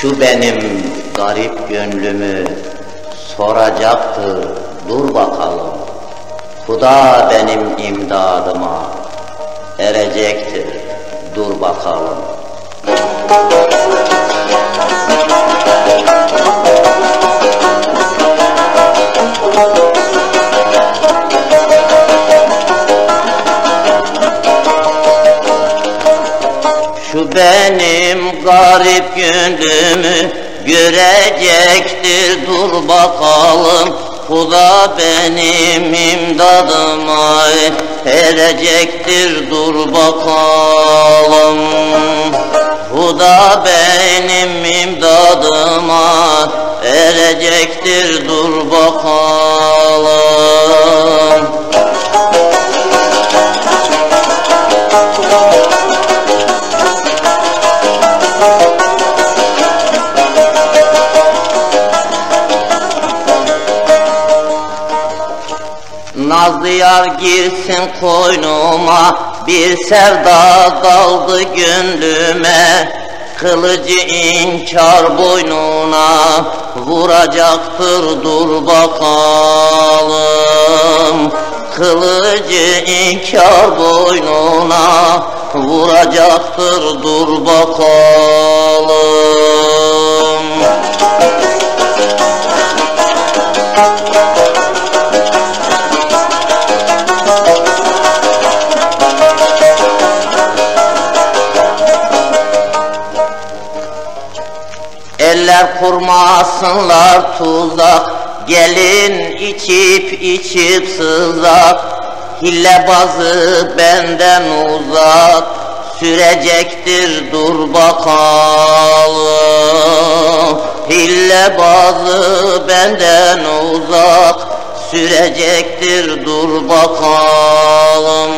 Şu benim garip gönlümü soracaktır, dur bakalım. Huda benim imdadıma erecektir, dur bakalım. Şu benim garip gönlümü görecektir. Dur bakalım Huda benim imdadıma erecektir. Dur bakalım Huda benim imdadıma erecektir. Dur bakalım Nazlı yar girsin koynuma Bir sevda daldı gönlüme. Kılıcı inkar boynuna Vuracaktır dur bakalım. Kılıcı inkar boynuna Vuracaktır dur bakalım Eller kurmasınlar tuzak Gelin içip içip sızak. Hillebazı benden uzak Sürecektir dur bakalım. Hillebazı benden uzak Sürecektir dur bakalım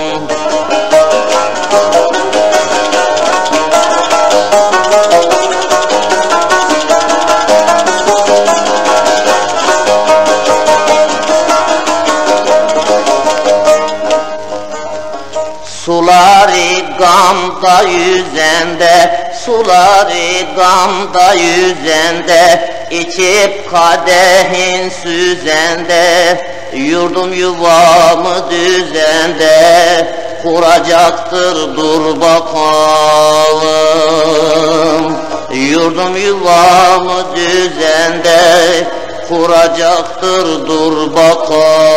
gamda yüzende, suları gamda yüzende, içip kadehin süzende, yurdum yuvamı düzende, kuracaktır dur bakalım. Yurdum yuvamı düzende, kuracaktır dur bakalım.